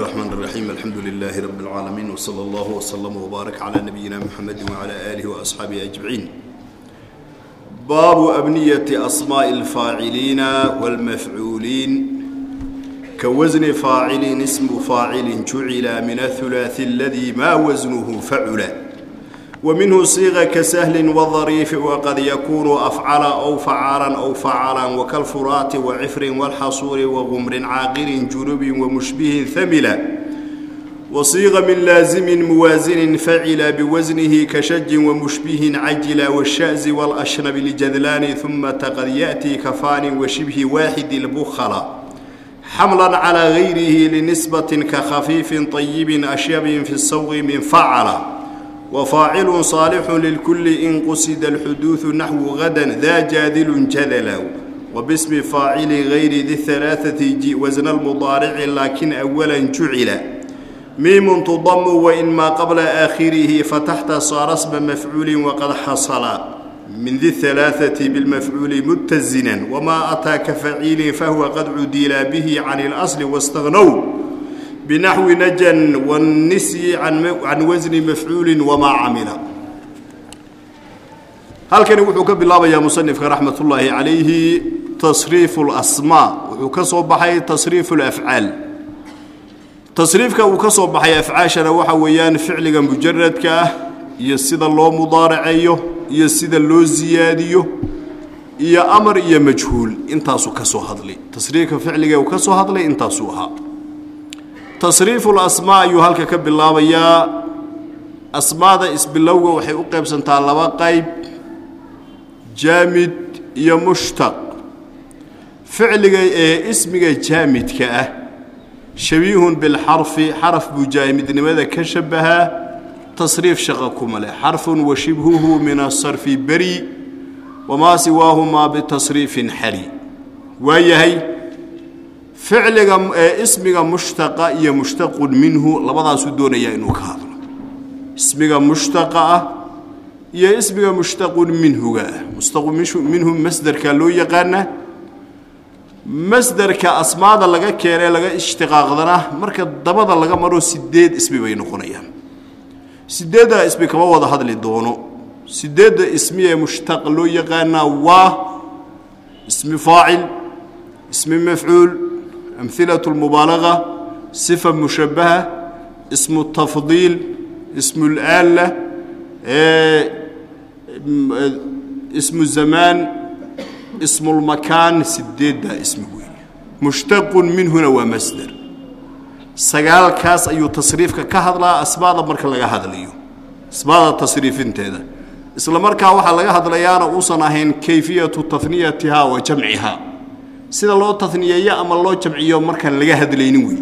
الرحمن الرحيم الحمد لله رب العالمين وصلى الله وسلم وبارك على نبينا محمد وعلى آله وأصحابه أجمعين باب أبنية أسماء الفاعلين والمفعولين كوزن فاعل اسم فاعل جعل من الثلاث الذي ما وزنه فعل ومنه صيغة كسهل وظريف وقد يكون أفعل أو فعالا أو فعالا وكالفرات وعفر والحصور وغمر عاقل جنوب ومشبه ثملا وصيغ من لازم موازن فعل بوزنه كشج ومشبه عجل والشأز والأشنب لجذلان ثم قد يأتي كفان وشبه واحد البخل حملا على غيره لنسبة كخفيف طيب أشيب في الصوغ من فعل wfaacilu saalixu lilkuli in qusida alxuduudu naxwu hadan daa jaadilun jadala wabismi faacili gayri di halaaati ji wasna lmudaarici laakin awalan jucila miimun tudamu wain maa qabla aakhirihi fataxta saara sma mafcuulin waqad xasala min di halaaati bilmafcuuli mutazinan wamaa ataa ka faciilin fahuwa qad cudila bihi can اlasli wاstagnow binaxwi najan wanisyi can wasni mafcuuli wamaa camila halkani wuxuu ka bilaabayaa musanifka raxmat ullaahi calayhi tasriifu اlasmaa wuxuu ka soo baxay tasriif اlafcaal tasriifka uu ka soo baxay afcaashana waxa weeyaan ficliga mujaradka ah iyo sida loo mudaaraceeyo iyo sida loo siyaadiyo iyo amar iyo majhuul intaasuu ka soo hadlay tasriifka ficliga uu ka soo hadlay intaasuu ahaa tasriifu lasmaa ayuu halka ka bilaabayaa. Asmaada isbilowga waxay u qaybsantaa laba qayb jaamid iyo mushtaq. Ficliga ee ismiga jaamidka ah. Shabiihun bilxarfi xaraf buu jaamidnimada ka shabahaa. Tasriif shaqa kuma leh. Xarfun wa shibhuhu min asarfi beri wamaa siwaahumaa bitasriifin xali. Waa yahay ficliga ee ismiga mushtaqa iyo mushtaqun minhu labadaasuu doonayaa inuu ka hadlo. Ismiga mushtaqa ah iyo ismiga mushtaqun minhuga ah. Mushtaqun minhu masderka loo yaqaana masderka asmaada laga keenee laga ishtiqaaqdana marka dabada laga maro sideed ismi bay noqonayaan. Sideeddaa ismi kama wada hadli doono. Sideedda ismi ee mushtaq loo yaqaanaa waa ismi faacil ismi mafcuul أمثلة المبالغة صفة مشبهة اسم التفضيل اسم الآلة اسم الزمان اسم المكان سديد اسم مشتق من هنا ومصدر سقال كاس أيو تصريف كهضلا أسباب مركا لغا هذا أسباب التصريف انتهى isla markaa waxaa laga hadlayaana uusan ahayn kayfiyatu taniyatiha wa jamciha sida loo taniyeeyo ama loo jamciyo markaan laga hadlaynin wey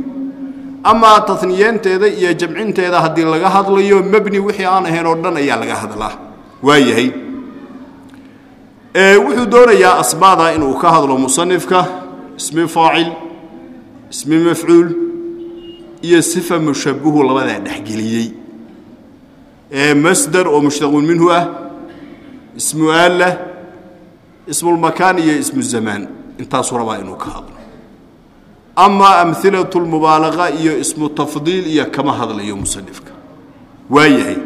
amaa taniyeenteeda iyo jamcinteeda haddii laga hadlayo mebni wixii aan ahayn oo dhan ayaa laga hadlaa. Waayahay wuxuu doonayaa asmaada inuu ka hadlo musanifka ismi faacil ismi mafcuul iyo sifa mushabuhu labadaa dhexgeliyey. Masder oo mushtaqun minhu ah ismu aalla ismulmakaan iyo ismu zamaan intaasuu rabaa inuu ka hadlo. Amaa amhilatu lmubaalaqa iyo ismu tafdiil iyo kama hadlayo musanifka. Waayahay.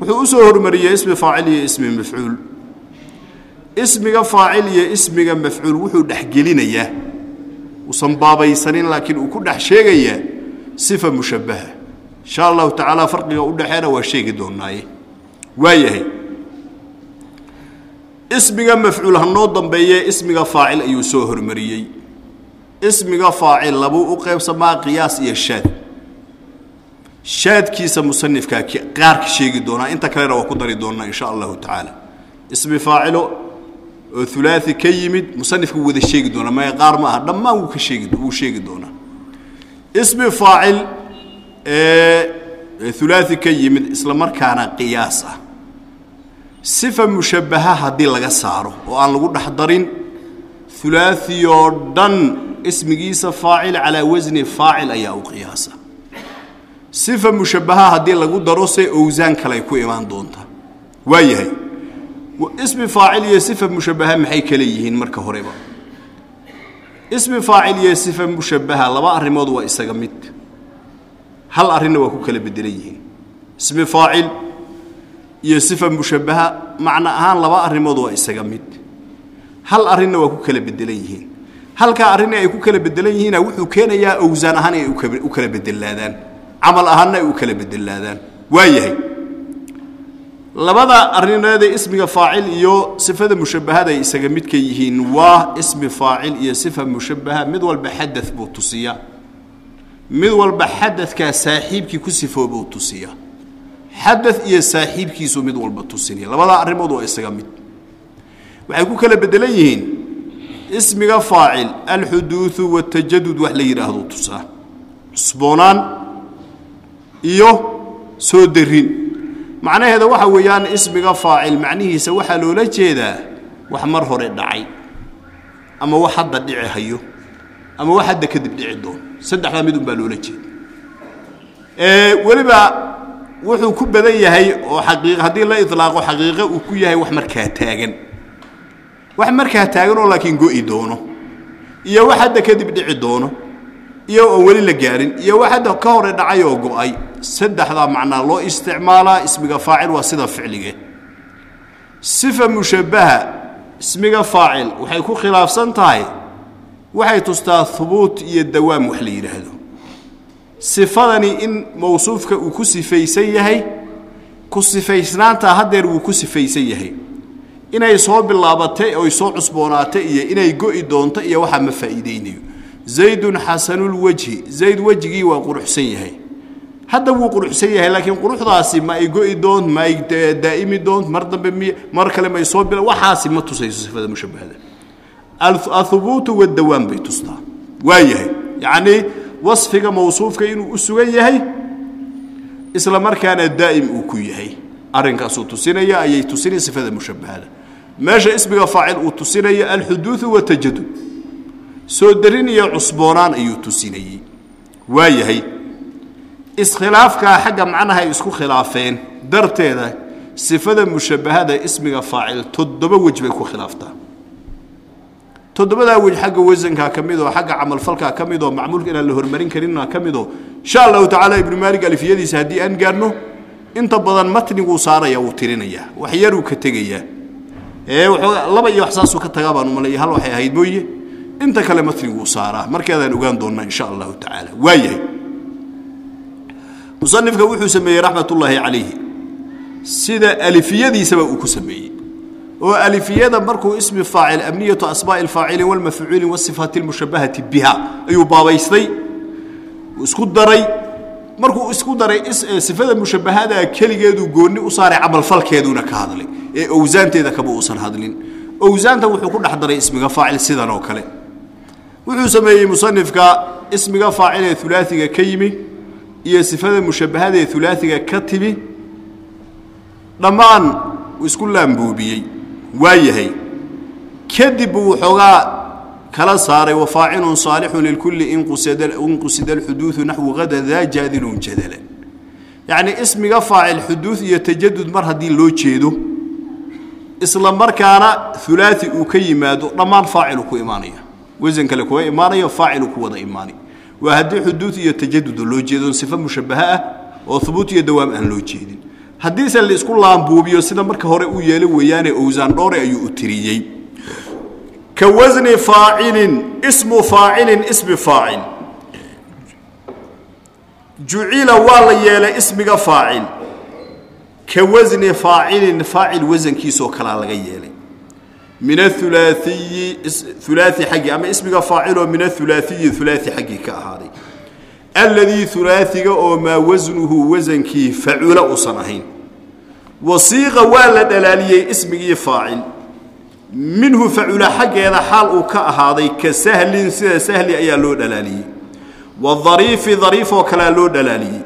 Wuxuu u soo hormariyey ismi faacil iyo ismi mafcuul. Ismiga faacil iyo ismiga mafcuul wuxuu dhexgelinayaa uusan baabaysanin laakiin uu ku dhex sheegayaa sifa mushabbaha. Insha allahu tacaala farqiga u dhexeena waa sheegi doonaaye waayahay ismiga mafcuul hanoo dambeeye ismiga faacil ayuu soo hormariyey. Ismiga faacil labuu u qaybsamaa qiyaas iyo shaad. Shaadkiisa musanifkaa qaarka sheegi doonaa inta kalena waa ku dari doonaa insha allahu tacaala. Ismi faacilo oo ulaai ka yimid musanifka wada sheegi doonaa maya qaar ma aha dhammaan wuu ka sheegi wuu sheegi doonaa. Ismi faacil ulaai ka yimid isla markaana qiyaas ah sifa mushabbaha haddii laga saaro oo aan lagu dhex darin ulaai dhan ismigiisa faacil calaa wasni faacil ayaa u qiyaasa. Sifa mushabbaha haddii lagu daro se owsaan kaley ku imaan doontaa waayahay ismi faacil iyo sifa mushabbaha maxay kale yihiin marka horeba? Ismi faacil iyo sifa mushabbaha laba arrimood waa isaga mid. Hal arrinna waa ku kala bedelan yihiin. Ismi faacil iyo sifa mushabbaha macno ahaan laba arrimood waa isaga mid. Hal arrinna waa ku kala bedelan yihiin. Halkaa arrinna ay ku kala bedelan yihiina wuxuu keenayaa owsaan ahaan inay u kala bedelaadaan camal ahaanna ay u kala bedelaadaan waa labada arrineedee ismiga faacil iyo sifada mushabbahada ay isaga midka yihiin waa ismi faacil iyo sifa mushabbaha. Mid walba xadad buu tusiyaa. Mid walba xadadkaa saaxiibkii ku sifoobuu tusiya xadad iyo saaxiibkiisu mid walba tusinaya labadaa arrimood waa isaga mid. Waxay ku kala bedelan yihiin ismiga faacil alxuduudu watajadud wax la yidhaahdo tusaa. Cusboonaan iyo soo darin macnaheeda waxa weeyaan ismiga faacil macnihiisa waxaa loola jeedaa wax mar hore dhacay ama wax hadda dhici hayo ama wax hadda kadib dhici doon. Saddexdaa mid un baa loola jeeda weliba wuxuu ku badan yahay oo xaqii haddii la ilaaqo xaqiiqo uu ku yahay wax markaa taagan. Wax markaa taagan oo laakiin go'i doono. Iyo wax hadda kadib dhici doono. Iyo oo weli la gaarin. Iyo wax hadda ka hore dhacay oo go'ay. Saddexdaa macnaa loo isticmaalaa ismiga faacil waa sida ficlige sifa mushabbaha ismiga faacil waxay ku khilaafsan tahay waxay tustaa hubuut iyo dawaam wax la yidhaahdo sifadani in mawsuufka uu ku sifaysan yahay ku sifaysnaantaa haddeer wuu ku sifaysan yahay. Inay soo bilaabatay oy soo cusboonaatay iyo inay go'i doonto iyo waxaa ma faa'iidaynayo. Zaydun xasanulwejhi zayd wejigii waa quruxsan yahay. Hadda wuu quruxsan yahay laakiin quruxdaasi ma ay go'i doont ma ay daa'imi doont mar dambe mi mar kale ma soo bila waxaasi ma tusayso sifada mushabbahada. Ahubuutu wadawaam bay tustaa. Waa yahay. Yacnii wasfiga mawsuufka inuu u sugan yahay isla markaana daa'im uu ku yahay. Arrinkaasuu tusinaya ayay tusinay sifada mushabbahada meesha ismiga faacil uu tusinaya alxuduudu watajadud soo darin iyo cusboonaan ayuu tusinayey waa yahay iskhilaafkaa xagga macnaha ay isku khilaafeen darteeda sifada mushabbahada ismiga faacil toddoba wej bay ku khilaaftaa toddobadaa wej xagga wasankaa ka midoo xagga camalfalkaa ka midoo macmuulka inaan la hormarin karinna ka midoo insha allahu tacaala ibnu maalig alfiyadiisa haddii aan gaarno inta badan matniguu saaraya wuu tirinayaa wax yaruu ka tegayaa. Laba iyo wax saasuu ka tagaa baan umalaya hal waxay ahayd mooye? Inta kale matniguu saaraa. Markeedaan ogaan doonnaa insha allahu tacaala. Waa yahay musanifka wuxuu sameeyey raxmatullaahi calayhi. Sida alifiyadiisaba uu ku sameeyey oo alifiyada markuu ismi faacil amniyatu asmaa'i alfaaciliin walmafcuulin wasifaati almushabbahati biha ayuu baabaystay isku daray. Markuu isku daray sifada mushabbahada keligeeduu goonni u saaray camalfalkeeduuna ka hadlay ee owsaanteeda kaba uusan hadlin. Owsaanta wuxuu ku dhex daray ismiga faacil sidan oo kale. Wuxuu sameeyey musanifka ismiga faacil ee ulaaiga ka yimi iyo sifada mushabbahada ee ulaaiga ka timi. Dhammaan isku laambuubiyey waa yahay kadib buu waxoogaa kala saaray wafaacilun saalixun lilkulli inqusida alxuduudu naxwu hada daa jaadilun jadalan. Yacnii ismiga faacil xuduud iyo tajadud mar haddii loo jeedo isla markaana ulaai uu ka yimaado dhammaan faacilu ku imaanaya. Wasan kale kuma imaanayo faacilu ku wada imaanay waa haddii xuduud iyo tajadud loo jeedo sifo mushabbaha ah oo hubuut iyo dawaam aan loo jeedin haddiise la isku laambuubiyo sida marka hore uu yeelo weeyaane owsaan dhoore ayuu u tiriyey. Ka wasni faacilin ismu faacilin ismi faacil. Jucila waa la yeelay ismiga faacil. Ka wasni faacilin faacil wasankiisoo kalaa laga yeelay. Min aulaaiyi ulaai xaggii ama ismiga faaciloo min aulaaiyi ulaai xaggii ka ahaaday. Alladii ulaaiga oo maa wasnuhu wasankii facula uusan ahayn wasiiqa waa la dhalaaliyey ismigii faacil. Minhu facula xaggeeda xaal uu ka ahaaday ka sahlin sida sahli ayaa loo dhalaaliyey. Wadariifi dariifoo kalea loo dhalaaliyey.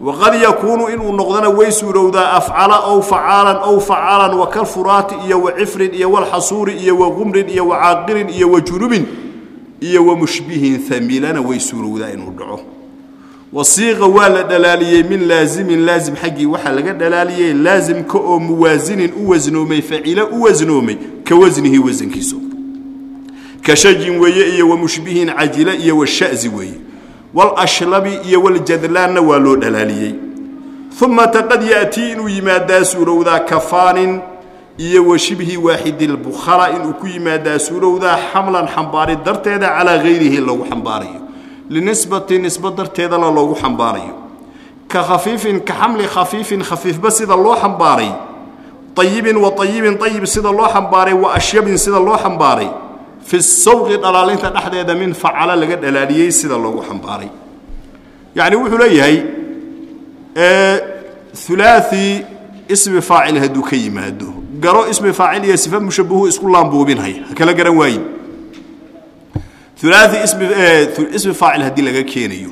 Waqad yakuunu inuu noqdana way suurowdaa afcala ow facaalan ow facaalan wakalfuraati iyo wacifrin iyo walxasuuri iyo waqumrin iyo wacaaqirin iyo wajunubin iyo wamushbihin amilana way suurowdaa inuu dhaco wasiiqa waa la dhalaaliyey min laazimin laazim xaggii waxaa laga dhalaaliyey laasimka oo muwaasinin u wasnoomay facilo u wasnoomay ka wasnihi wasankiiso ka shajin weeye iyo wamushbihin cajila iyo washazi weeye. Walashlabi iyo waljadlaanna waa loo dhalaaliyey. Uma taqad ya'tii inuu yimaadaa suurowdaa kafaanin iyo wa shibhi waaxidi lbukhara inuu ku yimaadaa suurowdaa xamlan xambaarid darteeda calaa hayrihi lagu xambaarayo linisbati nisba darteedana loogu xambaarayo. Ka khafiifin ka xamli khafiifin khafiifba sida loo xambaaray. Ayibin wa ayibin ayib sida loo xambaaray wa ashyabin sida loo xambaaray. Fi sawqi dhalaalinta dhexdeeda min facala laga dhalaaliyey sida loogu xambaaray. Yacni wuxuu leeyahay ulaai ismi faacil hadduu ka yimaado. Garo ismi faacil iyo sifa mushabahu isku laambuubinhay ha kala garan waayin ulaai ismi faacil haddii laga keenayo.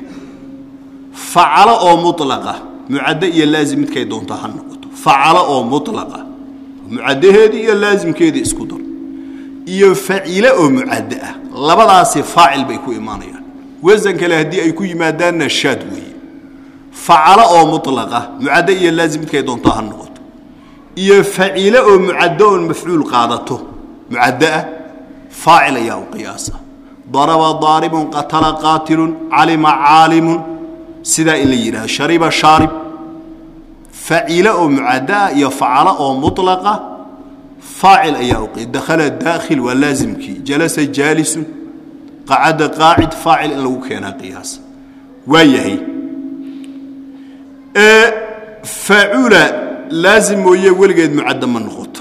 Facalo oo mulaqa mucaddo iyo laazim midkay doonta ha noqoto. Facalo oo mulaqa mucaddaheedii iyo laasimkeedii isku dar. Iyo facile oo mucaddo ah labadaasi faacil bay ku imaanayaan. Wasan kale haddii ay ku yimaadaanna shaad weeye. Facalo oo mulaqa mucaddo iyo laazim midkay doonta ha noqoto. Iyo facile oo mucaddo oon mafcuul qaadato mucaddo ah faacil ayaa u qiyaasa daraba daaribun qatala qaatilun calima caalimun. Sidaa in la yidhahdo shariba shaarib facile oo mucaddo ah iyo facalo oo mulaqa faacil ayaa qiya dakhala daakhil waa laasimkii jalasa jaalisun. Qacada qaacid faacil in lagu keenaa qiyaas. Waa yahay. Facula laazim mooye weligeed mucaddo ma noqoto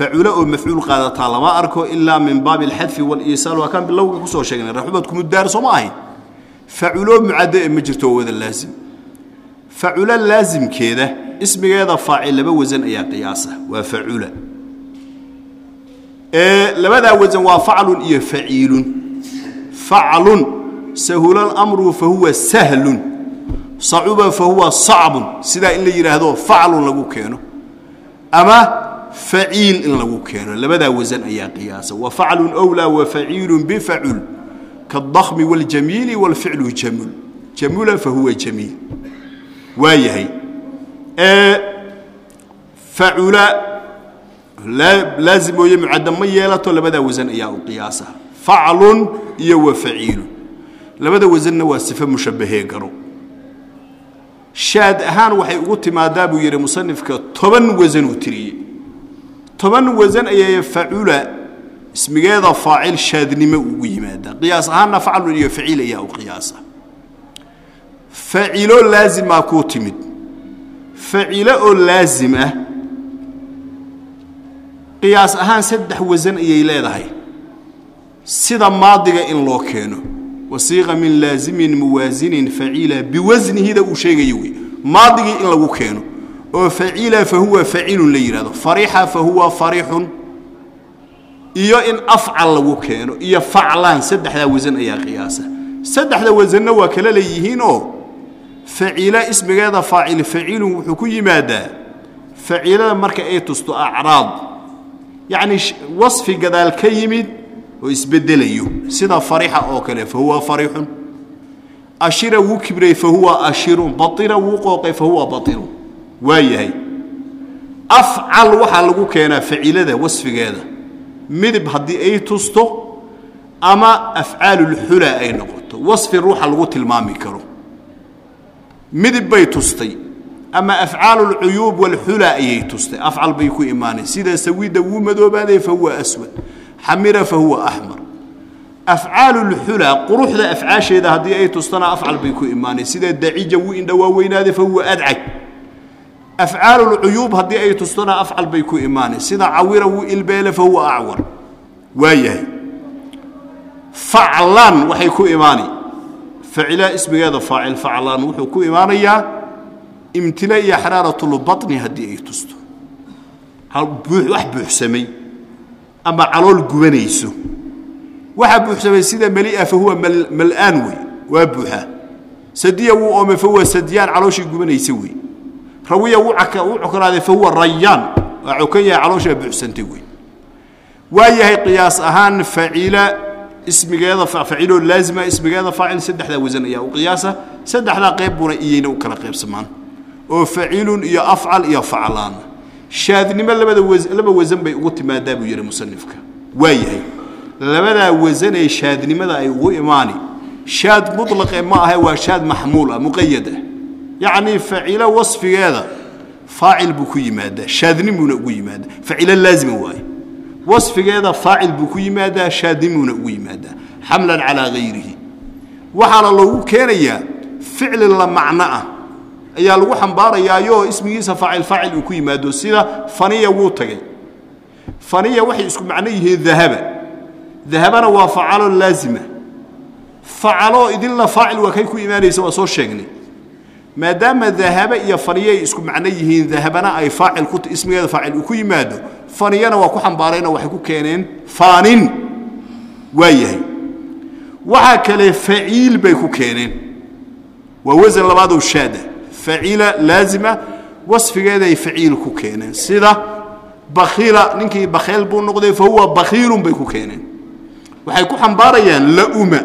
facula oo mafcuul qaadataa lama arko ilaa min baabi alxadfi waliisaal waa kaan bilowga ku soo sheegnay. Raxubad kumudaar soo ma ahayn faculo mucaddo ee ma jirto wada laazim. Facula laasimkeeda ismigeeda faacil laba wasan ayaa qiyaasa. Waa facula labadaa wasan waa faclun iyo faciilun. Faclun sahula amru fa huwa sahlun. Sacuba fa huwa sacbun. Sidaa in la yidhaahdo faclun lagu keeno. Ama faciil in lagu keeno. Labadaa wasan ayaa qiyaasa. Wa faclun wlaa wa faciilun bifacul kaadakmi waljamiili walficlu jamul. Jamula fa huwa jamiil. Waa yahay. Facula laazim mooye mucadda ma yeelato labadaa wasan ayaa u qiyaasa. Faclun iyo wa faciilun. Labada wasanna waa sifo mushabbahee garo. Shaad ahaan waxay ugu timaadaa buu yidhi musanifka toban wasan uu tiriyey toban wasan ayay facula ismigeeda faacil shaadnimo ugu yimaadaa qiyaas ahaanna faclun iyo faciil ayaa u qiyaasa. Facilo laazimaa kuu timid. Facilo oo laazim ah qiyaas ahaan saddex wasan ayay leedahay. Sida maadiga in loo keeno. Wasiiqa min laazimin muwaasinin faciila biwasnihida uu sheegayo wey maadigii in lagu keeno oo faciila fa huwa facilun la yidhahdo farixa fa huwa iyo in afcal lagu keeno iyo faclaan saddexdaa wasan ayaa qiyaasa. Saddexda wasanna waa kala leeyihiinoo faciila ismigeeda faacil faciilun wuxuu ku yimaadaa faciilada marka ay tusto acraad. Yacni wasfi gadaal ka yimid oo isbedelayo sida farixa oo kale fa huwa ashira wuu kibray fa ashirun. Baira wuu qooqay fa huwa waa yahay. Afcal waxaa lagu keenaa faciilada wasfigeeda. Midib haddii ay tusto ama afcaalulxula ay noqoto wasfi ruuxa lagu tilmaami karo. Midib bay tustay ama afcaalulcuyuub walxula ayay tustay. Afcal bay ku imaanay sida sawida wuu madoobaaday fa huwa aswad. Xamira fa huwa axmar afcaalulxula quruxda afcaasheeda haddii ay tustana afcal bay ku imaanay sida dacija wuu indhawaaweynaaday fa huwa adcag afcaalulcuyuub haddii ay tustana afcal bay ku imaanay sida cawira wuu ilbeele fa huwa acwar. Waa yahay. Faclaan waxay ku imaani facila ismigeeda faacil faclaan wuxuu ku imaanayaa imtila iyo xaraaratulbatni haddii ay tusto. Wax buuxsamay ama calool gubanayso. Waxaa buuxsamay sida melia fa huwa mal'aan wey. Waa buuxaa sadiya wuu oome fa huwa sadiyaan calooshii gubanaysa wey rawiya wuu cokonaaday fa huwa rayaan. Waa cokan yahay calooshaa buuxsantay wey waa yahay qiyaas ahaan faciila ismigeeda faciloo laazima ismigeeda faacil saddexdaa wasan ayaa u qiyaasa. Saddexdaa qayb buna iyayna u kala qaybsamaan. Oo faciilun iyo afcal iyo faclaan. Shaadnimo labada laba wasan bay ugu timaadaa buu yidhi musanifka. Waa yahay. Labadaa wasanee shaadnimada ay ugu imaani shaad muطlaqe ma ahe waa shaad maxmuul ah muqayad ah yacnii facilo wasfigeeda faacil buu ku yimaadaa shaadnimuuna ugu yimaadaa facilo laazima waaye. Wasfigeeda faacil buu ku yimaadaa shaadnimuuna ugu yimaadaa xamlan calaa gayrihi. Waxaana loogu keenayaa ficli la macno ah ayaa lagu xambaarayaayo ismigiisa faacil faacil uu ku yimaado sida faniya wuu tagay. Faniya waxay isku macno yihiin dahaba. Dahabana waa facalo laazima. Facalo idinla faacil waa kay ku imaanaysa waa maadaama dahaba iyo faniya ay isku macno yihiin dahabana ay faacil ku ismigeeda faacil uu ku yimaado. Faniyana waa ku xambaareenoo waxay ku keeneen faanin waa yahay waxaa kale faciil bay ku keeneen. Waa wasan labaadoo shaada. Faciila laazima wasfigeeday faciil ku keeneen. Sida bakiila ninkii bakheel buu noqday fa huwa bakiilun bay ku keeneen. Waxay ku xambaarayaan lauma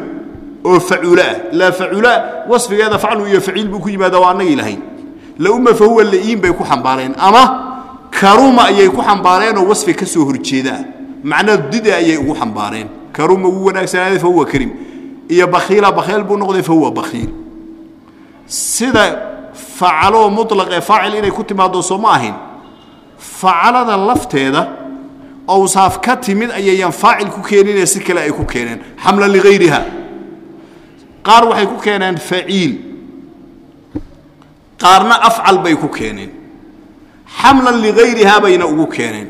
oo faculo ah laa facula wasfigeeda faclu iyo faciil buu ku yimaada waa annagii lahayn lauma fa huwa la'iin bay ku xambaareen ama karuma ayay ku xambaareenoo wasfi ka soo horjeeda. Ah macnaa dida ayay ugu xambaareen karuma wuu wanaagsanaaday fa huwa karim iyo bakiila bakheel buu noqday fa huwa bakiil sida facaloo muطlaqee faacil inay ku timaado soo ma ahayn. Facalada lafteeda awsaaf ka timid ayayaan faacil ku keeninee si kale ay ku keeneen xamlan ligayriha qaar waxay ku keeneen faciil qaarna afcal bay ku keeneen. Xamlan ligayrihaa bayna ugu keeneen.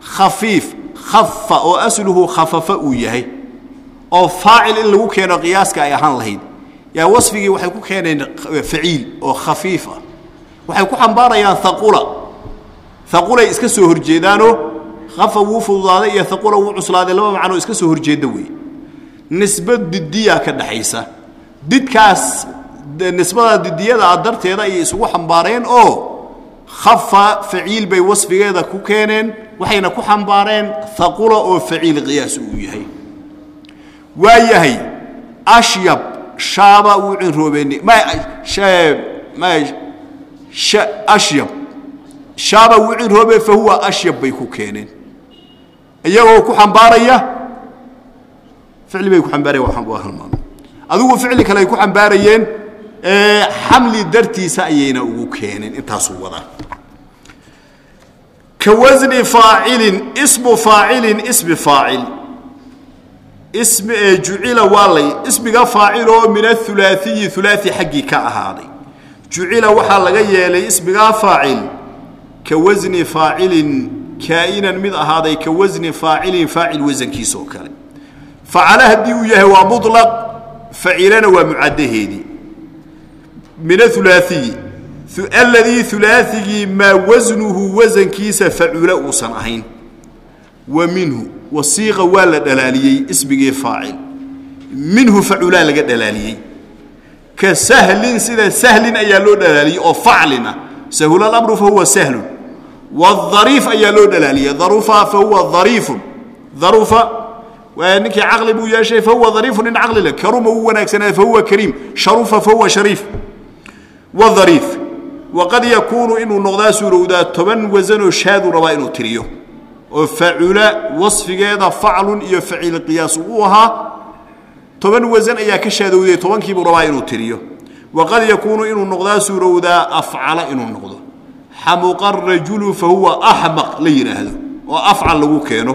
Khafiif khafa oo asluhu khafafa uu yahay. Oo faacil in lagu keeno qiyaaska ay ahaan lahayd. Yaa wasfigii waxay ku keeneen faciil oo khafiif ah. Waxay ku xambaarayaan haqula haqulay iska soo horjeedaanoo khafa wuu fududaaday iyo haqula wuu cuslaaday laba macnoo iska soo horjeeda weeye. Nisba didiyaa ka dhaxaysa didkaas nisbada didiyada darteeda ayay isugu xambaareen oo khafa faciil bay wasfigeeda ku keeneen waxayna ku xambaareen haqula oo faciil qiyaas uu yahay. Waa yahay ashyab shaaba wuu cinroobeen ashyab. Shaaba wuu cinroobe fa huwa ashyab bay ku keeneen. Iyagoo ku xambaaraya ficli bay ku ambaarayan adigu ficli kale ay ku xambaarayeen xamli dartiisa ayayna ugu keeneen intaasuu wadaa. Ka wasni faacilin ismu faacilin ismi faacil. Ismi ee jucila waa lay ismiga faacil oo min athulaaiyi ulaai xaggii ka ahaaday. Jucila waxaa laga yeelay ismigaa faacil. Ka wasni faacilin kaa'inan mid ahaaday ka wasni faacilin faacil wasankiisa oo kale. Facala haddii uu yahay waa mulaq facilana waa mucadaheedii min aulaaiyi aladii ulaaigii maa wasnuhu wasankiisa facula uusan ahayn. Wa minhu wasiiqa waa la dhalaaliyey ismigii faacil. Minhu faculaa laga dhalaaliyey. Ka sahlin sida sahlin ayaa loo dhalaaliyey oo faclin ah sahula alamru fa huwa sahlun. Wاariif ayaa loo dhalaaliyey. Darufa fa huwa dariifun darufa ninkii caqli buu yeeshay fa huwa dariifu nin caqli leh. Karuma wuu wanaagsanaaday fa huwa kariim. Sharufa fa huwa shariif. Wariif waqad yakuunu inuu noqdaa suurowdaa toban wasanoo shaaduu rabaa inuu tiriyo. Oo facula wasfigeeda faclun iyo faciil qiyaas uu ahaa toban wasan ayaa ka shaadowday tobankiibuu rabaa inuu tiriyo. Waqad yakuunu inuu noqdaa suurowdaa afcala inuu noqdo. Xamuqa rajulu fa huwa axmaq la yidhaahdo oo afcal lagu keeno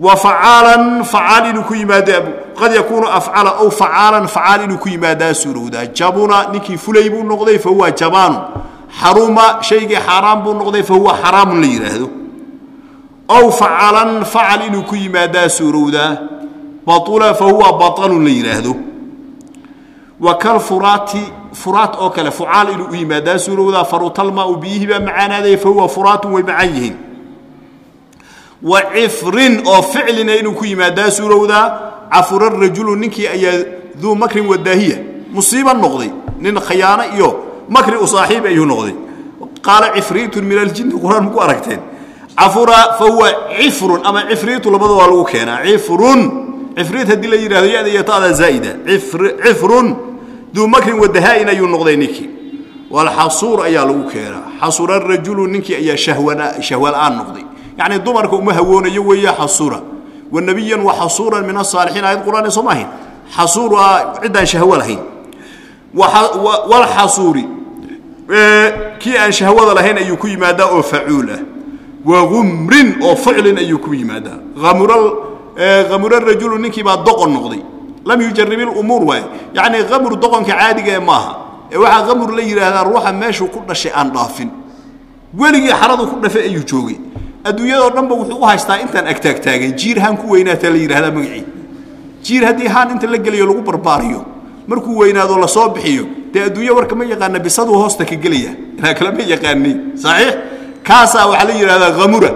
wa facaalan facaal inuu ku yimaada qad yakuunu afcala ow facaalan facaal inuu ku yimaadaa suurowdaa jabuna ninkii fulay buu noqday fa huwa jabaanu xaruma shaygii xaaraan buu noqday fa huwa xaraamun la yidhaahdo ow facalan facal inuu ku yimaadaa suurowdaa baula fa huwa baطalun la yidhaahdo wa kalfuraati furaat oo kale fucaal inuu u wa cifrin oo ficlina inuu ku yimaadaa suurowdaa cafura rajulu ninkii ayaa duu makrin wadaahiya. Musiiba noqday. Nin khayaano iyo makri u saaxiib ayuu noqday. Qaala cifriitun min aljinni qur'aan maku aragteen. Cafura fa huwa cifrun ama cifriitu labada waa lagu keenaa. Cifrun cifriit haddii la yidhahdo ya-da iyo ta'da zaa'ida. Cifrun duu makrin wadahaa-in ayuu noqday ninkii. Walxasuur ayaa lagu keenaa. Xasura rajulu ninkii ayaa shahwala-aan noqday yacni dumarka uma hawoonayo weeye xasura wanabiyan wa xasuuran min asaalixiin aayad qur'aan soo maahayn xasuuru ah ciddaan shahwo lahayn. Walxasuuri kii aan shahwada lahayn ayuu ku yimaadaa oo facuul ah. Wagumrin oo ficlin ayuu ku yimaadaa. Amura rajulu ninkii baa doqon noqday. Lam yujarib ilumuur waay yacni amur doqonka caadiga ee maaha. Ee waxaa qamur la yidhaahdaa ruuxa meeshuu ku dhashay aan dhaafin. Weligii xaradu ku dhafay ayuu joogay adduunyadoo dhanba wuxuu u haystaa intaan agtaagtaagan jiir haan ku weynaataa la yidhahdaa magacii jiir haddii haan inta la geliyo lagu barbaariyo markuu weynaado la soo bixiyo dee adduunya warka ma yaqaana bisaduu hoosta ka gelaya. Inaa kale ma yaqaani. Saxiix? Kaasaa waxaa la yidhahdaa hamura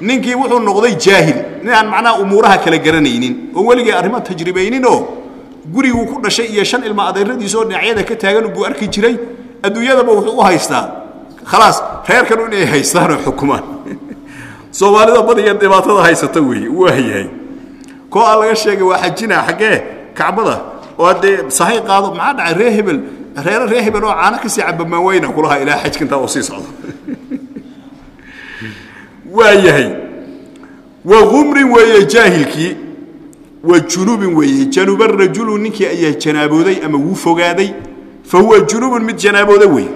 ninkii wuxuu noqday jaahil. Nin macnaha umuuraha kala garanaynin. Oo weligii arrimo tajribaynin oo guriguu ku dhashay iyo shan ilma adeeradiisoo dhinacyada ka taagan buu arki jiray adduunyadaba wuxuu u haystaa. Khalaas reerkanu inay haystaanoo xukumaan soomaalida badigan dhibaatada haysata weeye waayahay koo aan laga sheegay waa xajina xaggee kacbada oo haddee sahay qaado maxaa dhacay? Ree hebel reere ree hebel oo caano ka sii cabamaan weyna kulahaa ilaa xajka intaa oo sii socdo waayahay wa gumrin weeye jaahilkii wa junubin weeye. Januba rajulu ninkii ayaa janaabooday ama wuu fogaaday. Fa huwa junubun mid janaabooda wey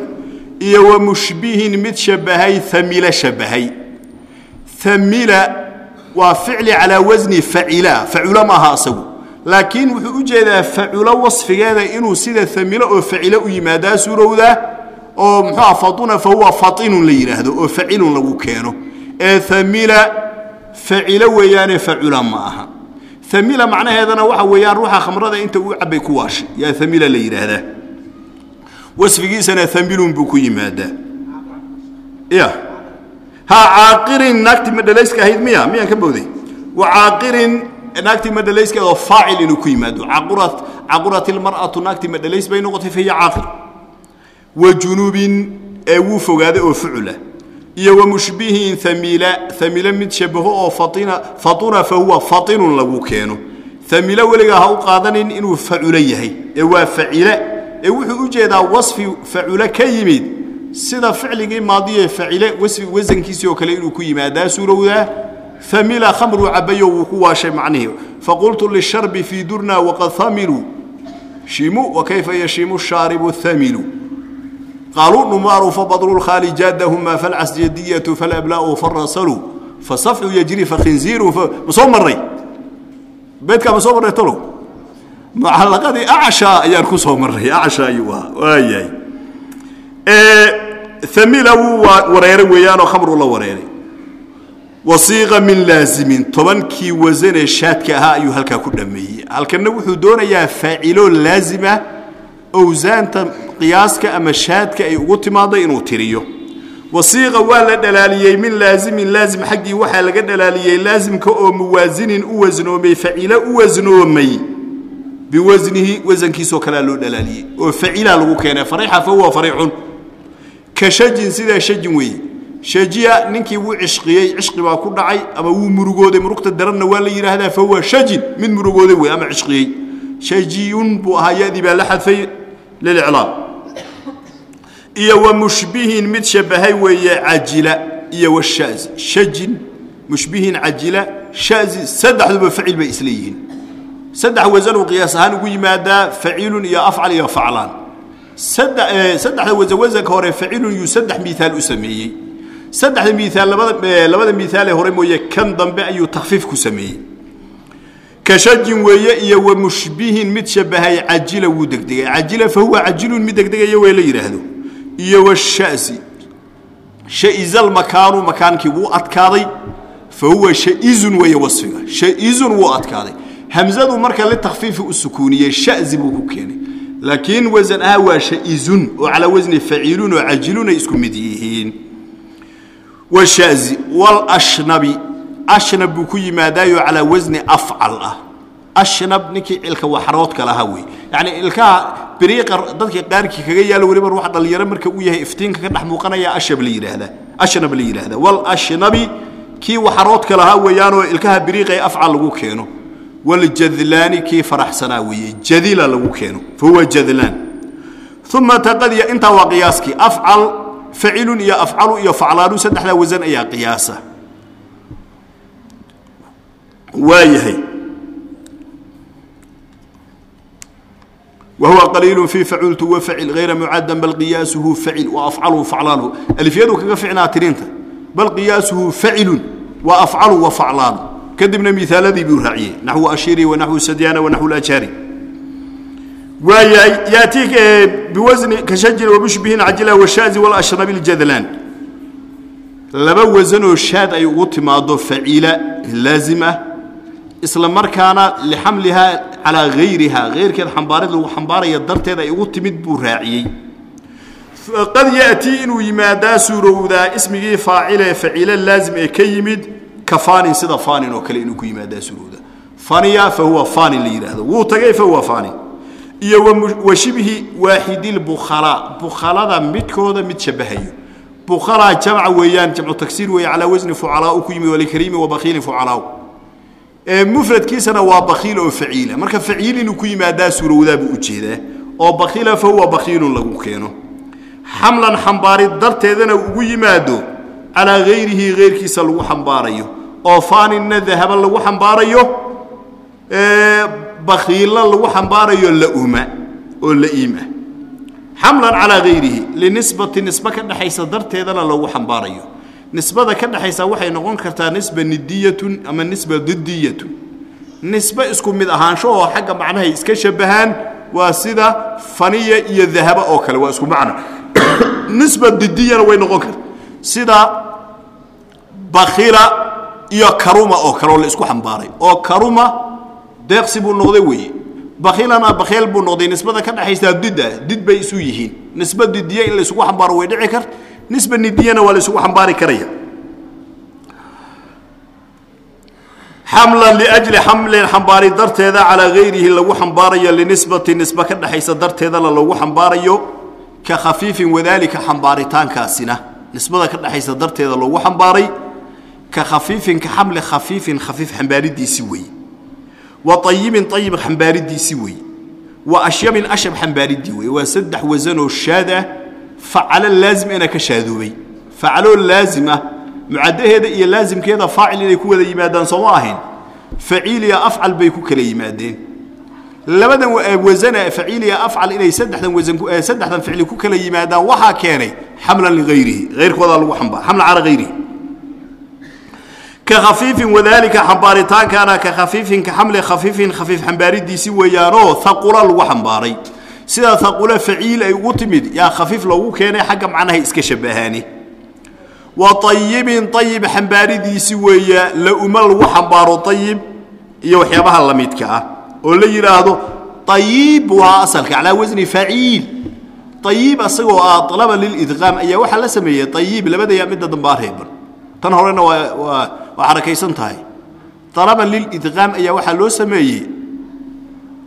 iyo wa mushbihin mid shabahay amila shabahay ثملة وفعل على وزن فعلة فعلة ما هاسو لكن وجد فعلة وصف جدا إنه سيد ثملة أو فعلة ويمادا سورو ذا أو محافظون فهو فطين ليه هذا أو فعل لو كانوا إيه ثملة فعلة ويانه فعلة ما ها ثملة معنى هذا نوعا ويان روحا خمر هذا أنت وعبي كواش يا ثملة ليه هذا وصف جيس أنا بكو يمادا. يا. Ya ha caaqirin naagtii madhalayska ahayd miya miyaan ka booday? Wa caaqirin naagtii madhalayskeed oo faacil inuu ku yimaado. Caqurat ilmar'atu naagtii madhalays bay noqotay fahiya caaqir wa junubin ee wuu fogaaday oo fucula. Iyo wa mushbihin amila amila mid shabaho oo fatuna fa huwa fatinun lagu keeno. Amilo weligaa ha u qaadanin inuu facula yahay. Ee waa facila ee wuxuu u jeedaa wasfi facula ka yimid sida ficligii maadiye facile wasankiisii oo kale inuu ku yimaadaa suurowdaa famila khamru cabayo wuu ku waashay macnihii faqultu lisharbi fii durna waqad hamiluu shimu wakayfa yashimu shaaribu hamilu qaaluu numaaru fabadlu lkhaali jaadahuma falcasjadiyatu falablaa'u farasalu fasafcu yajri fakhinziiru ma soo marray? Beedkaa ma soo marray talow mucallaqadii acshaa ayaan ku soo marray. Acsha ayuu ahaa waayahay amila wuu wareeray weeyaanoo khamru la wareeray. Wasiiqa min laazimin tobankii wasanee shaadka ahaa ayuu halkaa ku dhammeeyey. Halkanna wuxuu doonayaa faacilo laazima owsaanta qiyaaska ama shaadka ay ugu timaaday inuu tiriyo. Wasiiqa waa la dhalaaliyey min laazimin laazim xaggii waxaa laga dhalaaliyey laazimka oo muwaasinin u wasnoomay facilo u wasnoomay biwasnihi wasankiisoo kalea loo dhalaaliyey oo facila lagu keenay. Fariixa fa huwa fariicun ka shajin sidaa shajin weeye shajiya ninkii wuu cishqiyey cishqi baa ku dhacay ama wuu murugooday. Murugta daranna waa la yidhaahdaa fa huwa shajin mid murugooday wey ama cishqiyey. Shajiyun buu ahaa yadii baa la xadfay liliclaam iyo wa mushbihin mid shabahay weeye cajila. Iyo washazi shajin mushbihin cajila shazi saddexduba facil bay isla yihiin saddex wasanuu qiyaas ahaan ugu yimaadaa faciilun iyo afcal iyo faclaan saddexda wasan wasanka hore facilun yuu saddex miaal u sameeyey. Saddexda miaal labada labada miaalee hore mooye kan dambe ayuu takfiif ku sameeyey. Ka shajin weeye iyo wa mushbihin mid shabahay cajila wuu degdegay. Cajila fa huwa cajilun mid degdegaya way la yidhaahdo iyo washasi shaizal makaanu makaankii wuu adkaaday. Fa huwa shaizun weeye wasfiga. Shaizun wuu adkaaday. Hamzadu marka litakfiifi u sukuuniyey shazi buu ku keenay laakiin wasan ahaa waa shaizun oo calaa wasni faciilun oo cajilun ay isku mid yihiin. Washazi walashnabi ashnab buu ku yimaadaayo calaa wasni afcal ah. Ashnab ninkii cilka waxroodka lahaa wey. Yacni ilkaha biriiqa dadka qaarkii kaga yaalo weliba ruux dhallinyaro marka uu yahay iftiinka ka dhex muuqanaya ashab la yidhaahdaa ashnab la yidhaahdaa walashnabi kii waxroodka lahaa weeyaanoo ilkaha biriiqa ee afcal lagu keeno waljadlaani kii faraxsanaa weeye jadila lagu keeno fa huwa jadlaan. Uma taqadiya intaa waa qiyaaskii afcal facilun iyo afcalu iyo faclaanu saddexdaa wasan ayaa qiyaasa. Waa yahay wa huwa qaliilu fii facultu wafacil hayra mucadan bal qiyaasuhu facil wa afcalu faclaanuhu alifyadu kaga ficnaa tirinta bal qiyaasuhu facilun wa afcalu wa faclaanu kadibna miaaladii buu raaciyey naxwu ashiri wa naxwu sadyana wa naxwu lajaari waayahay yaatiik biwasni kashajin wabushbihin cajila washaazi walashrabi ljadlaan laba wasanoo shaad ay ugu timaado faciila laazim ah isla markaana lixamlihaa calaa hayriha hayrkeed xambaarid lagu xambaaraya darteed ay ugu timid buu raaciyey. Qad yatii inuu yimaadaa suurowdaa ismigii faacile faciile laazim ee ka yimid ka faanin sida faanin oo kale inuu ku yimaadaa suurowda faniya fa huwa faanin la yidhaahdo wuu tagay fa huwa faanin. Iyo wa shibhi waaxidilbukhalaa bukhalada midkooda mid shabahayo. Bukhalaa jamca weeyaan jamcu tagsiir weeye calaa wasni fucalaa u ku yimid walikariimi wa bakiilin fucalaa mufradkiisana waa bakiil oo faciila. Marka faciil inuu ku yimaadaa suurowdaa buu u jeedaa oo bakiila fa huwa bakiilun lagu keeno. Xamlan xambaarid darteedana ugu yimaado calaa hayrihi hayrkiisa lagu xambaarayo. Oo faaninna dahaba lagu xambaarayo bakiilla lagu xambaarayo lauma oo la'iim ah xamlan calaa hayrihi linisbati nisbe ka dhexaysa darteedana loogu xambaarayo. Nisbada ka dhexaysa waxay noqon kartaa nisba nidiyatun ama nisba didiyatun nisbe isku mid ahaansho oo xagga macnahay iska shabahaan waa sida faniya iyo dahaba oo kale waa isku macno nisba didiyana way noqon karta sida bakila iyo karuma oo kale oo la isku xambaaray. Oo karuma deeqsi buu noqday weeye. Bakilana bakheel buu noqday nisbada ka dhexaysaa did ah did bay isu yihiin. Nisba didiya in la isugu xambaaro way dhici karta nisba nidiyana waa la isugu xambaari karaya. Xamlan liajli xamlin xambaari darteeda calaa hayrihi lagu xambaarayo linisbati nisbe ka dhexaysa darteedana lagu xambaarayo ka khafiifin wadaalika xambaaritaankaasina. Nisbada ka dhexaysa darteeda loogu xambaaray ka khafiifin ka xamli khafiifin khafiif xambaaridiisi weeye wa ayibin ayib xambaaridiisi weeye wa ashyabin ashab xambaaridii weeye waa saddex wasanoo shaad ah facalo laazim ina ka shaadoobay. Facaloo laazim ah mucadaheeda iyo laasimkeeda faacil inay ku wada yimaadaan sooma ahayn. Faciiliya afcal bay ku kala yimaadeen. Labadan wasana faciiliya afcal inay saddexdan wasan saddexdan ficli ku kala yimaadaan waxaa keenay xamlan ligayrihi hayrkoodaa lagu xambaar xamlan calaa hayrihi ka khafiifin wadaalika xambaaritaankaana ka khafiifin ka xamli khafiifin khafiif xambaaridiisi weeyaanoo haqula lagu xambaaray. Sida haqula faciil ay ugu timid yaa khafiif loogu keenay xagga macnahay iska shabahaani. Wa ayibin ayib xambaaridiisi weeya la uma lagu xambaaro ayib iyo waxyaabaha la midka ah oo la yidhaahdo ayib waa asalka calaa wasni faciil. Ayib asagoo ah alaba lilidqaam ayaa waxaa la sameeyey ayib labadayaa midda dambaa reeban tan horena waa waa waa xarakaysan tahay. Alaban lilidqaam ayaa waxaa loo sameeyey.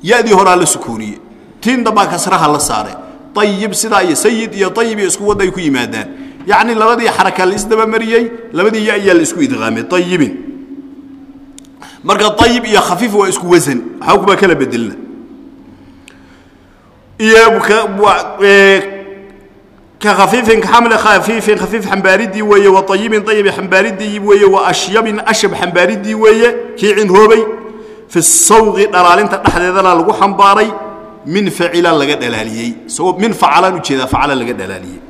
Ya-dii horaa la sukuuniyey tiin dambaa kasraha la saare. Ayib sidaa iyo sayid iyo ayib iyo isku wad ay ku yimaadaan. Yacni labadii xaraka la isdabamariyey labadii ya ayaa la isku idqaamay ayibin marka ayib iyo khafiif waa isku wasan. Waxba kuma kala bedelna ka khafiifin ka xamli khafiifin khafiif xambaaridii weeye wa ayibin ayibi xambaaridii weeye wa ashyabin ashab xambaaridii weeye kii cinroobay fi sawqi dhalaalinta dhexdeedana lagu xambaaray min facila laga dhalaaliyey min facalaan u jeedaa facala laga dhalaaliyey